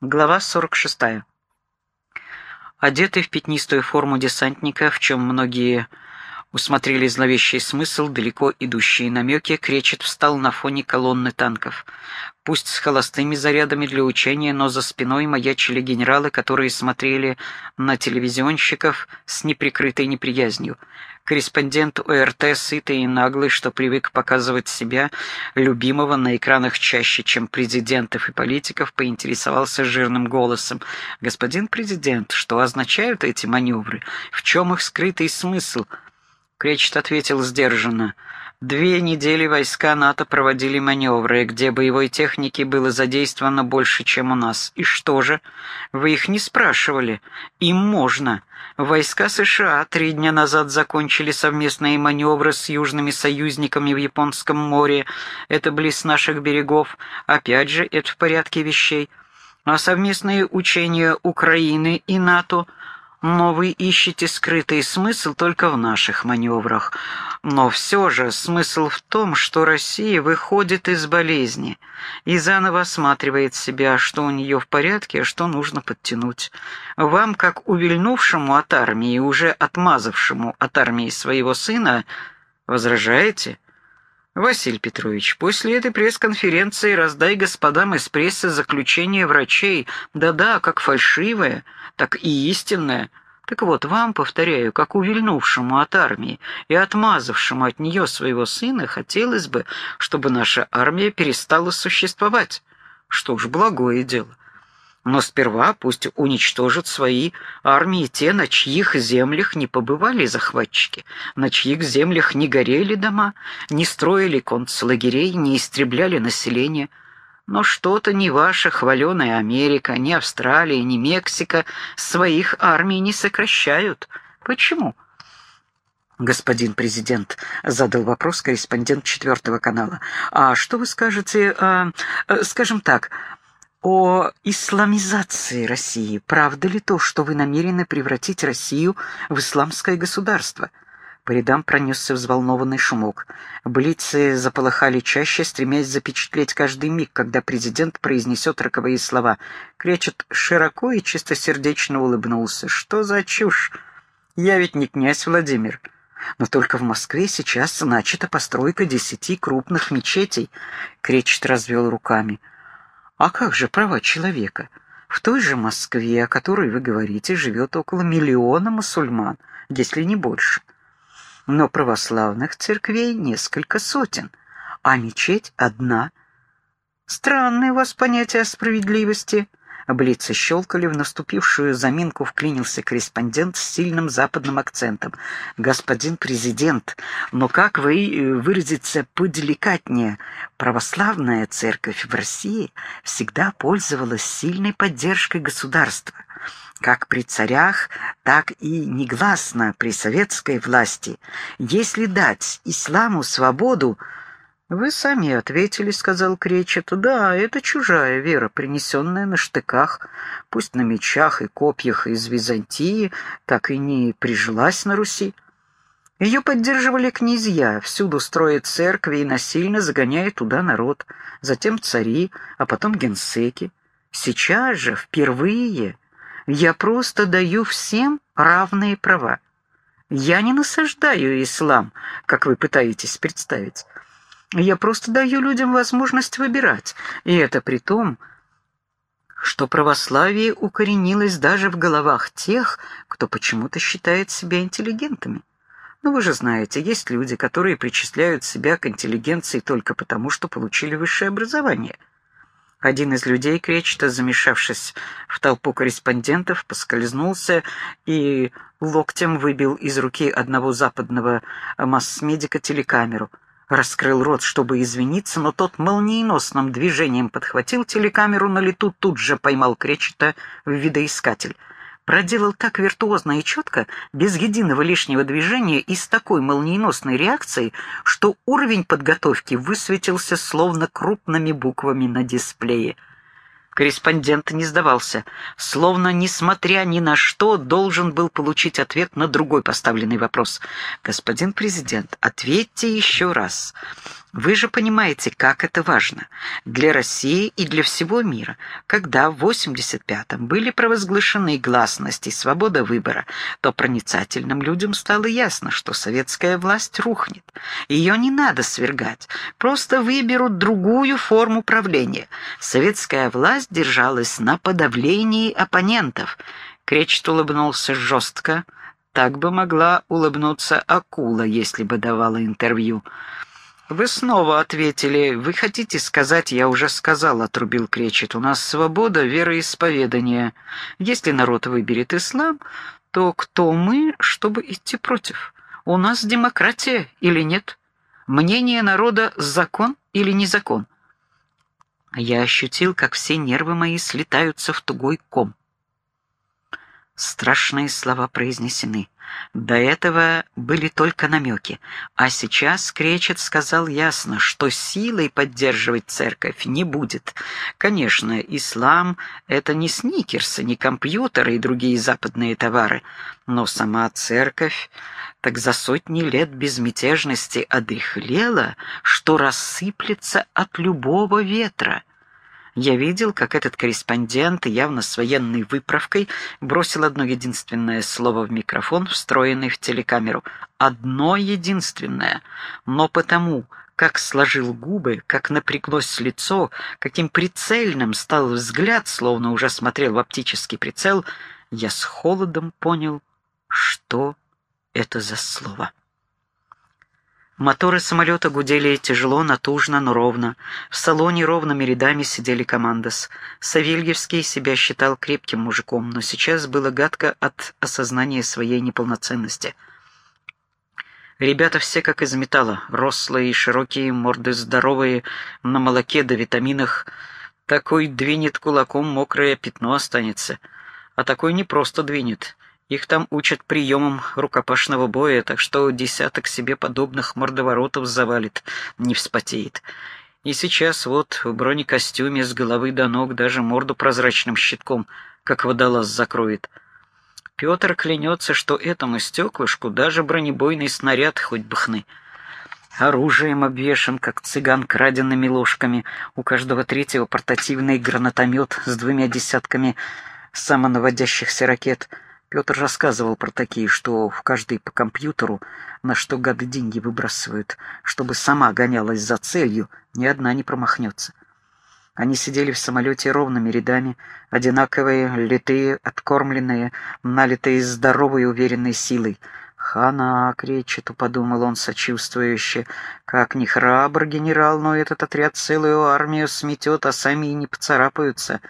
Глава 46. Одетый в пятнистую форму десантника, в чем многие усмотрели зловещий смысл, далеко идущие намеки, Кречет встал на фоне колонны танков. Пусть с холостыми зарядами для учения, но за спиной маячили генералы, которые смотрели на телевизионщиков с неприкрытой неприязнью. Корреспондент ОРТ, сытый и наглый, что привык показывать себя, любимого на экранах чаще, чем президентов и политиков, поинтересовался жирным голосом. «Господин президент, что означают эти маневры? В чем их скрытый смысл?» Кречет ответил сдержанно. Две недели войска НАТО проводили маневры, где боевой техники было задействовано больше, чем у нас. И что же? Вы их не спрашивали. Им можно. Войска США три дня назад закончили совместные маневры с южными союзниками в Японском море. Это близ наших берегов. Опять же, это в порядке вещей. А совместные учения Украины и НАТО – но вы ищете скрытый смысл только в наших маневрах. Но все же смысл в том, что Россия выходит из болезни и заново осматривает себя, что у нее в порядке, а что нужно подтянуть. Вам, как увильнувшему от армии, уже отмазавшему от армии своего сына, возражаете? Василий Петрович, после этой пресс-конференции раздай господам из прессы заключение врачей. Да-да, как фальшивое, так и истинное. Так вот, вам, повторяю, как увильнувшему от армии и отмазавшему от нее своего сына, хотелось бы, чтобы наша армия перестала существовать. Что ж, благое дело. Но сперва пусть уничтожат свои армии те, на чьих землях не побывали захватчики, на чьих землях не горели дома, не строили концлагерей, не истребляли население. Но что-то ни ваша хваленая Америка, ни Австралия, ни Мексика своих армий не сокращают. Почему? «Господин президент», — задал вопрос корреспондент четвертого канала, «а что вы скажете, э, э, скажем так, о исламизации России. Правда ли то, что вы намерены превратить Россию в исламское государство? По рядам пронесся взволнованный шумок. Блицы заполыхали чаще, стремясь запечатлеть каждый миг, когда президент произнесет роковые слова. Кречет широко и чистосердечно улыбнулся. «Что за чушь? Я ведь не князь Владимир». Но только в Москве сейчас начата постройка десяти крупных мечетей. Кречет развел руками. А как же права человека? В той же Москве, о которой вы говорите, живет около миллиона мусульман, если не больше. Но православных церквей несколько сотен, а мечеть одна. Странное у вас понятие о справедливости. Блицы щелкали, в наступившую заминку вклинился корреспондент с сильным западным акцентом. «Господин президент, но как вы э, выразиться поделикатнее? Православная церковь в России всегда пользовалась сильной поддержкой государства» как при царях, так и негласно при советской власти. Если дать исламу свободу, «Вы сами ответили», — сказал Кречет. «Да, это чужая вера, принесенная на штыках, пусть на мечах и копьях из Византии, так и не прижилась на Руси. Ее поддерживали князья, всюду строят церкви и насильно загоняют туда народ, затем цари, а потом генсеки. Сейчас же, впервые, я просто даю всем равные права. Я не насаждаю ислам, как вы пытаетесь представить». Я просто даю людям возможность выбирать, и это при том, что православие укоренилось даже в головах тех, кто почему-то считает себя интеллигентами. Но вы же знаете, есть люди, которые причисляют себя к интеллигенции только потому, что получили высшее образование. Один из людей Кречета, замешавшись в толпу корреспондентов, поскользнулся и локтем выбил из руки одного западного масс-медика телекамеру – раскрыл рот, чтобы извиниться, но тот молниеносным движением подхватил телекамеру на лету, тут же поймал Кречета в видоискатель. Проделал так виртуозно и четко, без единого лишнего движения и с такой молниеносной реакцией, что уровень подготовки высветился словно крупными буквами на дисплее — Корреспондент не сдавался, словно, несмотря ни на что, должен был получить ответ на другой поставленный вопрос. «Господин президент, ответьте еще раз. Вы же понимаете, как это важно для России и для всего мира, когда в 85-м были провозглашены гласность и свобода выбора, то проницательным людям стало ясно, что советская власть рухнет. Ее не надо свергать, просто выберут другую форму правления. Советская власть держалась на подавлении оппонентов. Кречет улыбнулся жестко, так бы могла улыбнуться акула, если бы давала интервью. «Вы снова ответили. Вы хотите сказать, я уже сказал», — отрубил Кречет. «У нас свобода вероисповедания. Если народ выберет ислам, то кто мы, чтобы идти против? У нас демократия или нет? Мнение народа — закон или не закон?» Я ощутил, как все нервы мои слетаются в тугой ком. Страшные слова произнесены. До этого были только намеки, а сейчас Кречет сказал ясно, что силой поддерживать церковь не будет. Конечно, ислам — это не сникерсы, не компьютеры и другие западные товары, но сама церковь так за сотни лет безмятежности одряхлела, что рассыплется от любого ветра. Я видел, как этот корреспондент, явно с военной выправкой, бросил одно единственное слово в микрофон, встроенный в телекамеру. Одно единственное. Но потому, как сложил губы, как напряглось лицо, каким прицельным стал взгляд, словно уже смотрел в оптический прицел, я с холодом понял, что это за слово. Моторы самолета гудели тяжело, натужно, но ровно. В салоне ровными рядами сидели командос. Савельевский себя считал крепким мужиком, но сейчас было гадко от осознания своей неполноценности. Ребята все как из металла, рослые, широкие, морды здоровые, на молоке да витаминах. Такой двинет кулаком, мокрое пятно останется. А такой не просто двинет. Их там учат приемам рукопашного боя, так что десяток себе подобных мордоворотов завалит, не вспотеет. И сейчас вот в бронекостюме с головы до ног даже морду прозрачным щитком, как водолаз, закроет. Петр клянется, что этому стеклышку даже бронебойный снаряд хоть бы хны. Оружием обвешан, как цыган краденными ложками. У каждого третьего портативный гранатомет с двумя десятками самонаводящихся ракет — Петр рассказывал про такие, что в каждой по компьютеру, на что гады деньги выбрасывают, чтобы сама гонялась за целью, ни одна не промахнется. Они сидели в самолете ровными рядами, одинаковые, литые, откормленные, налитые здоровой уверенной силой. «Хана кречету», — подумал он сочувствующе, — «как не храбр генерал, но этот отряд целую армию сметет, а сами и не поцарапаются».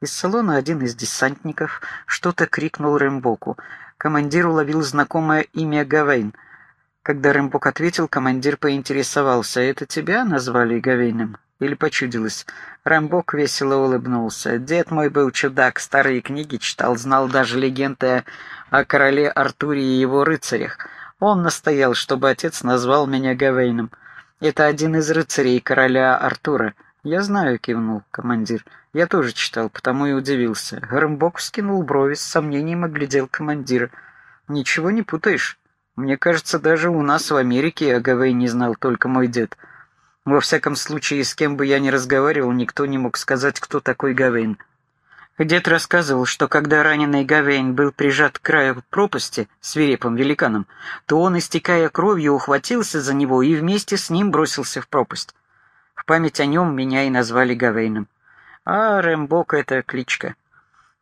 Из салона один из десантников что-то крикнул Рэмбоку. Командир уловил знакомое имя Гавейн. Когда Рэмбок ответил, командир поинтересовался, «Это тебя назвали Гавейном?» Или почудилось? Рэмбок весело улыбнулся. «Дед мой был чудак, старые книги читал, знал даже легенды о короле Артуре и его рыцарях. Он настоял, чтобы отец назвал меня Гавейном. Это один из рыцарей короля Артура. «Я знаю», — кивнул командир. «Я тоже читал, потому и удивился». Громбок скинул брови, с сомнением оглядел командира. «Ничего не путаешь. Мне кажется, даже у нас в Америке Агавей не знал только мой дед. Во всяком случае, с кем бы я ни разговаривал, никто не мог сказать, кто такой Гавейн». Дед рассказывал, что когда раненый Гавейн был прижат к краю пропасти свирепым великаном, то он, истекая кровью, ухватился за него и вместе с ним бросился в пропасть. В память о нем меня и назвали Гавейном. А Рэмбок — это кличка.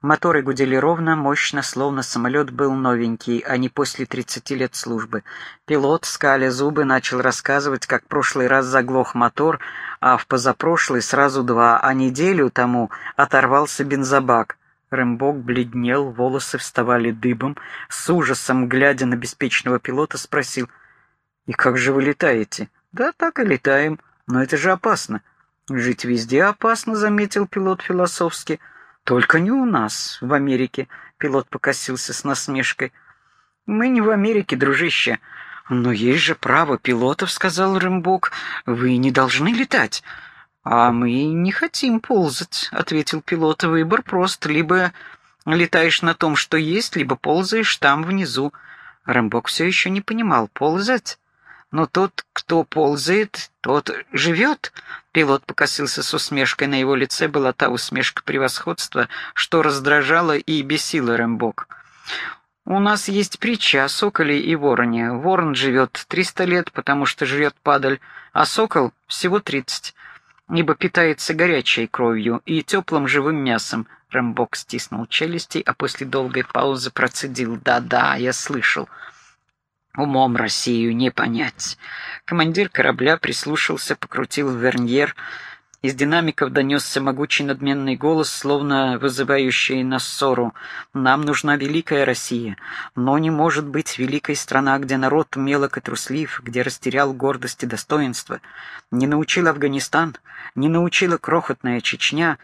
Моторы гудели ровно, мощно, словно самолет был новенький, а не после 30 лет службы. Пилот, скаля зубы, начал рассказывать, как прошлый раз заглох мотор, а в позапрошлый сразу два, а неделю тому оторвался бензобак. Рэмбок бледнел, волосы вставали дыбом, с ужасом, глядя на беспечного пилота, спросил, «И как же вы летаете?» «Да так и летаем», но это же опасно. Жить везде опасно, заметил пилот философски. Только не у нас, в Америке, пилот покосился с насмешкой. Мы не в Америке, дружище. Но есть же право пилотов, сказал Рымбок. Вы не должны летать. А мы не хотим ползать, ответил пилот. Выбор прост: либо летаешь на том, что есть, либо ползаешь там внизу. Рэмбок все еще не понимал, ползать Но тот, кто ползает, тот живет. Пилот покосился с усмешкой. На его лице была та усмешка превосходства, что раздражала и бесила Рэмбок. «У нас есть притча о соколе и вороне. Ворон живет триста лет, потому что живет падаль, а сокол всего тридцать, ибо питается горячей кровью и теплым живым мясом». Рэмбок стиснул челюсти, а после долгой паузы процедил «Да-да, я слышал». Умом Россию не понять. Командир корабля прислушался, покрутил верньер. Из динамиков донесся могучий надменный голос, словно вызывающий на ссору. «Нам нужна великая Россия, но не может быть великой страна, где народ мелок и труслив, где растерял гордость и достоинство. Не научил Афганистан, не научила крохотная Чечня».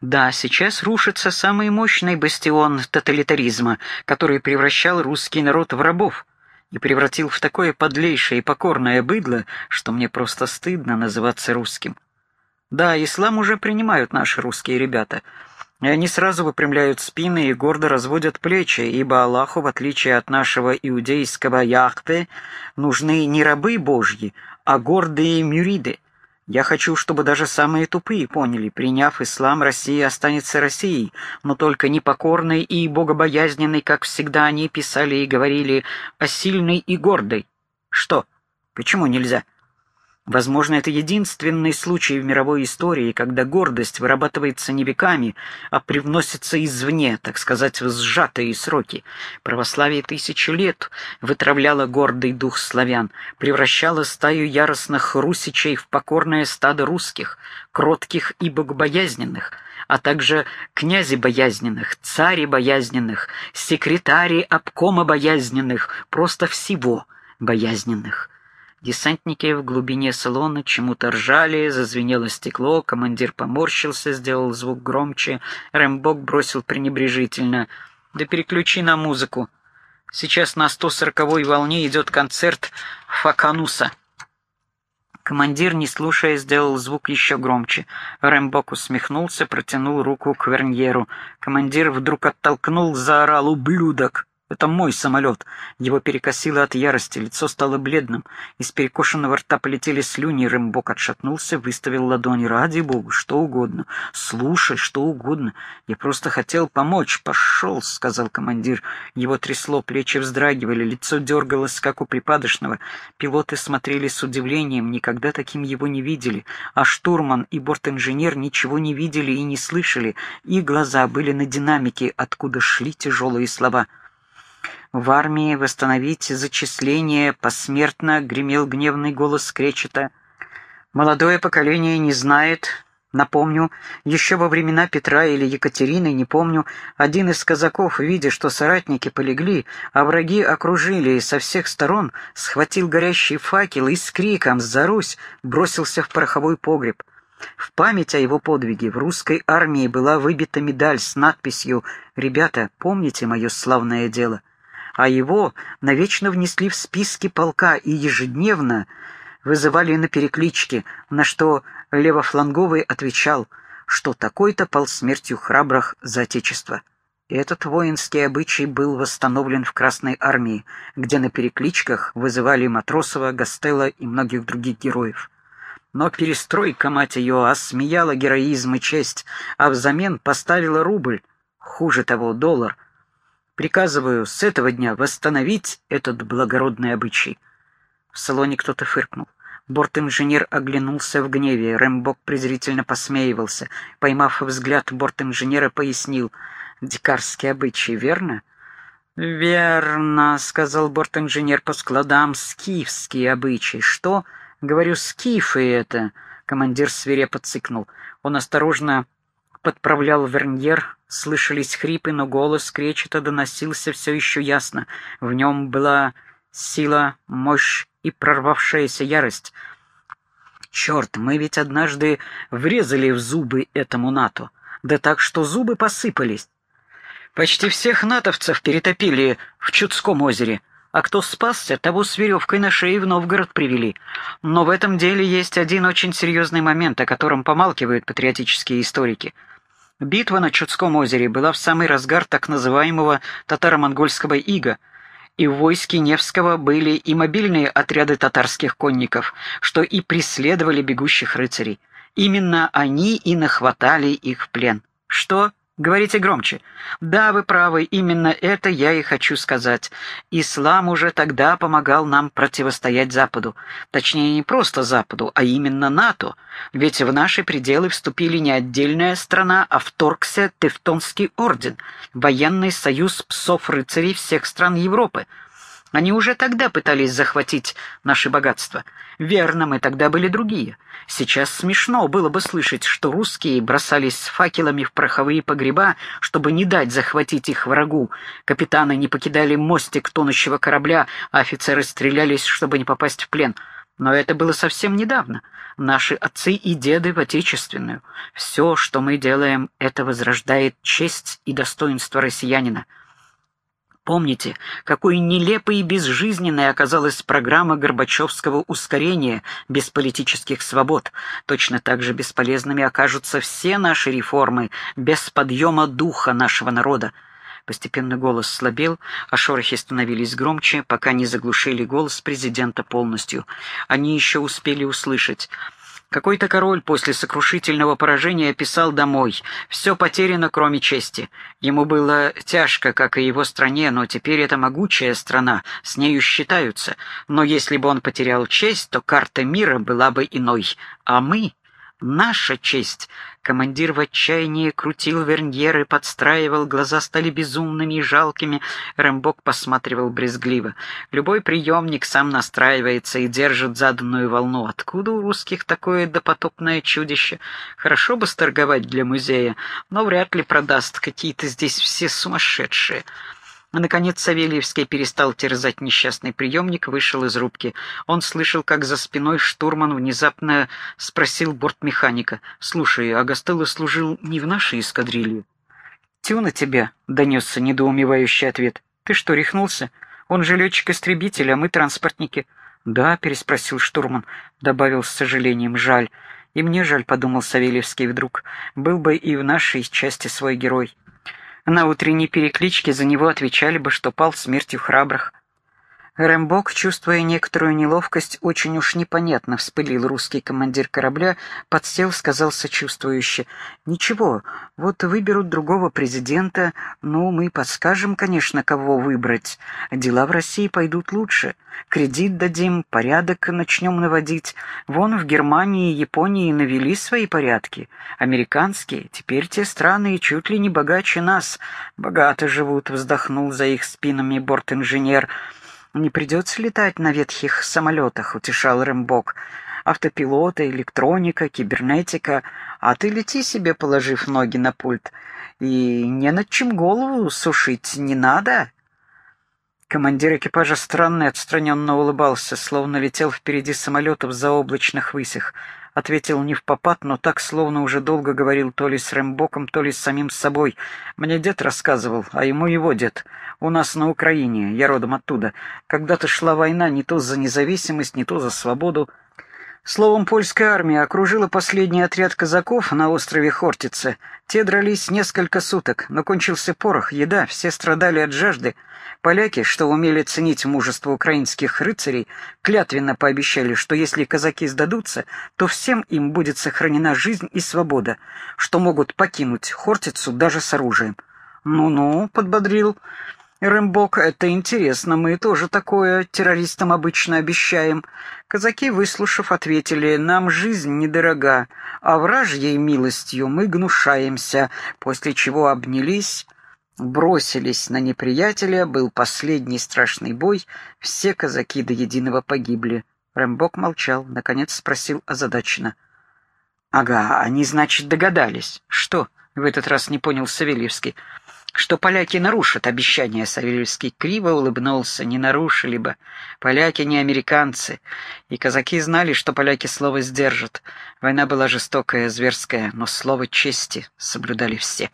Да, сейчас рушится самый мощный бастион тоталитаризма, который превращал русский народ в рабов и превратил в такое подлейшее и покорное быдло, что мне просто стыдно называться русским. Да, ислам уже принимают наши русские ребята, и они сразу выпрямляют спины и гордо разводят плечи, ибо Аллаху, в отличие от нашего иудейского Яхве, нужны не рабы божьи, а гордые мюриды — я хочу, чтобы даже самые тупые поняли, приняв ислам, Россия останется Россией, но только непокорной и богобоязненной, как всегда они писали и говорили, а сильной и гордой. Что? Почему нельзя? Возможно, это единственный случай в мировой истории, когда гордость вырабатывается не веками, а привносится извне, так сказать, в сжатые сроки. Православие тысячи лет вытравляло гордый дух славян, превращало стаю яростных русичей в покорное стадо русских, кротких и богобоязненных, а также князи боязненных, цари боязненных, секретари обкома боязненных, просто всего боязненных. Десантники в глубине салона чему-то ржали, зазвенело стекло, командир поморщился, сделал звук громче, Рэмбок бросил пренебрежительно. «Да переключи на музыку. Сейчас на 140-й волне идет концерт Факануса». Командир, не слушая, сделал звук еще громче. Рэмбок усмехнулся, протянул руку к Верньеру. Командир вдруг оттолкнул, заорал «Ублюдок!» Это мой самолет. Его перекосило от ярости, лицо стало бледным. Из перекошенного рта полетели слюни, Рэмбок отшатнулся, выставил ладони. Ради бога, что угодно. Слушай, что угодно. Я просто хотел помочь. Пошел, сказал командир. Его трясло, плечи вздрагивали, лицо дергалось, как у припадочного. Пилоты смотрели с удивлением, никогда таким его не видели. А штурман и бортинженер ничего не видели и не слышали. Их глаза были на динамике, откуда шли тяжелые слова — в армии восстановить зачисление посмертно, гремел гневный голос Кречета. Молодое поколение не знает, Напомню, еще во времена Петра или Екатерины, не помню, один из казаков, видя, что соратники полегли, а враги окружили и со всех сторон, схватил горящий факел и с криком «За Русь!» бросился в пороховой погреб. В память о его подвиге в русской армии была выбита медаль с надписью «Ребята, помните мое славное дело?» А его навечно внесли в списки полка и ежедневно вызывали на переклички, на что левофланговый отвечал, что такой-то пал смертью храбрых за отечество. Этот воинский обычай был восстановлен в Красной армии, где на перекличках вызывали Матросова, Гастелла и многих других героев. Но перестройка, мать ее, осмеяла героизм и честь, а взамен поставила рубль, хуже того, доллар, Приказываю с этого дня восстановить этот благородный обычай». В салоне кто-то фыркнул. Борт-инженер оглянулся в гневе. Рэмбок презрительно посмеивался. Поймав взгляд борт-инженера, пояснил. «Дикарский обычай, верно?» «Верно», — сказал борт-инженер по складам. «Скифские обычаи. Что?» «Говорю, скифы это». Командир свирепо цыкнул. Он осторожно подправлял верньер, слышались хрипы, но голос кречета доносился все еще ясно. В нем была сила, мощь и прорвавшаяся ярость. Черт, мы ведь однажды врезали в зубы этому НАТО, да так, что зубы посыпались. Почти всех натовцев перетопили в Чудском озере, а кто спасся, того с веревкой на шее в Новгород привели. Но в этом деле есть один очень серьезный момент, о котором помалкивают патриотические историки — Битва на Чудском озере была в самый разгар так называемого татаро-монгольского ига, и в войске Невского были и мобильные отряды татарских конников, что и преследовали бегущих рыцарей. Именно они и нахватали их в плен. Что? Говорите громче. Да, вы правы, именно это я и хочу сказать. Ислам уже тогда помогал нам противостоять Западу. Точнее, не просто Западу, а именно НАТО. Ведь в наши пределы вступили не отдельная страна, а вторгся Тевтонский орден, военный союз псов-рыцарей всех стран Европы. Они уже тогда пытались захватить наши богатства. Верно, мы тогда были другие. Сейчас смешно было бы слышать, что русские бросались с факелами в пороховые погреба, чтобы не дать захватить их врагу. Капитаны не покидали мостик тонущего корабля, а офицеры стрелялись, чтобы не попасть в плен. Но это было совсем недавно. Наши отцы и деды в Отечественную. Все, что мы делаем, это возрождает честь и достоинство россиянина. Помните, какой нелепой и безжизненной оказалась программа Горбачевского ускорения без политических свобод. Точно так же бесполезными окажутся все наши реформы без подъема духа нашего народа. Постепенно голос слабел, а шорохи становились громче, пока не заглушили голос президента полностью. Они еще успели услышать какой-то король после сокрушительного поражения писал домой. Все потеряно, кроме чести. Ему было тяжко, как и его стране, но теперь это могучая страна, с нею считаются. Но если бы он потерял честь, то карта мира была бы иной. А мы Наша честь. Командир в отчаянии крутил верньеры, подстраивал, глаза стали безумными и жалкими. Рэмбок посматривал брезгливо. Любой приемник сам настраивается и держит заданную волну. Откуда у русских такое допотопное чудище? Хорошо бы сторговать для музея, но вряд ли продаст. Какие-то здесь все сумасшедшие. А, наконец Савельевский перестал терзать несчастный приемник, вышел из рубки. Он слышал, как за спиной штурман внезапно спросил бортмеханика. «Слушай, а Гастелло служил не в нашей эскадрилье?» «Тю на тебя», — донесся недоумевающий ответ. «Ты что, рехнулся? Он же летчик-истребитель, а мы транспортники». «Да», — переспросил штурман, добавил с сожалением, «жаль». «И мне жаль», — подумал Савельевский вдруг. «Был бы и в нашей части свой герой». На утренней перекличке за него отвечали бы, что пал смертью храбрых. Рэмбок, чувствуя некоторую неловкость, очень уж непонятно вспылил русский командир корабля, подсел, сказал сочувствующе. «Ничего, вот выберут другого президента, ну, мы подскажем, конечно, кого выбрать. Дела в России пойдут лучше. Кредит дадим, порядок начнем наводить. Вон в Германии и Японии навели свои порядки. Американские, теперь те страны чуть ли не богаче нас. Богато живут», — вздохнул за их спинами борт-инженер. «Не придется летать на ветхих самолетах», — утешал Рэмбок. «Автопилоты, электроника, кибернетика. А ты лети себе, положив ноги на пульт. И не над чем голову сушить не надо». Командир экипажа странно отстраненно улыбался, словно летел впереди самолета в заоблачных высях ответил не в попад, но так, словно уже долго говорил то ли с Рэмбоком, то ли с самим собой. Мне дед рассказывал, а ему его дед. У нас на Украине, я родом оттуда. Когда-то шла война не то за независимость, не то за свободу. Словом, польская армия окружила последний отряд казаков на острове Хортице. Те дрались несколько суток, но кончился порох, еда, все страдали от жажды. Поляки, что умели ценить мужество украинских рыцарей, клятвенно пообещали, что если казаки сдадутся, то всем им будет сохранена жизнь и свобода, что могут покинуть Хортицу даже с оружием. «Ну-ну», — подбодрил Рэмбок, это интересно, мы тоже такое террористам обычно обещаем. Казаки, выслушав, ответили, нам жизнь недорога, а вражьей милостью мы гнушаемся, после чего обнялись, бросились на неприятеля, был последний страшный бой, все казаки до единого погибли. Рэмбок молчал, наконец спросил озадаченно. «Ага, они, значит, догадались. Что?» — в этот раз не понял Савельевский что поляки нарушат обещание, Савельевский криво улыбнулся, не нарушили бы. Поляки не американцы, и казаки знали, что поляки слово сдержат. Война была жестокая, зверская, но слово чести соблюдали все.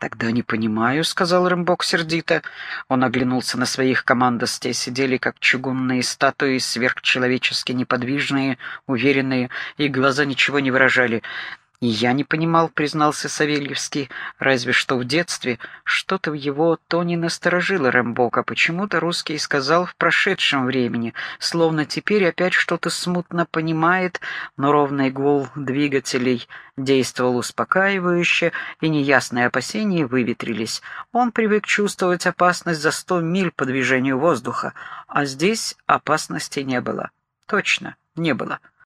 «Тогда не понимаю», — сказал Рымбок сердито. Он оглянулся на своих командостей, сидели как чугунные статуи, сверхчеловечески неподвижные, уверенные, и глаза ничего не выражали. И я не понимал, признался Савельевский, разве что в детстве что-то в его тоне насторожило Рэмбока. Почему-то русский сказал в прошедшем времени, словно теперь опять что-то смутно понимает, но ровный гул двигателей действовал успокаивающе, и неясные опасения выветрились. Он привык чувствовать опасность за сто миль по движению воздуха, а здесь опасности не было. Точно, не было.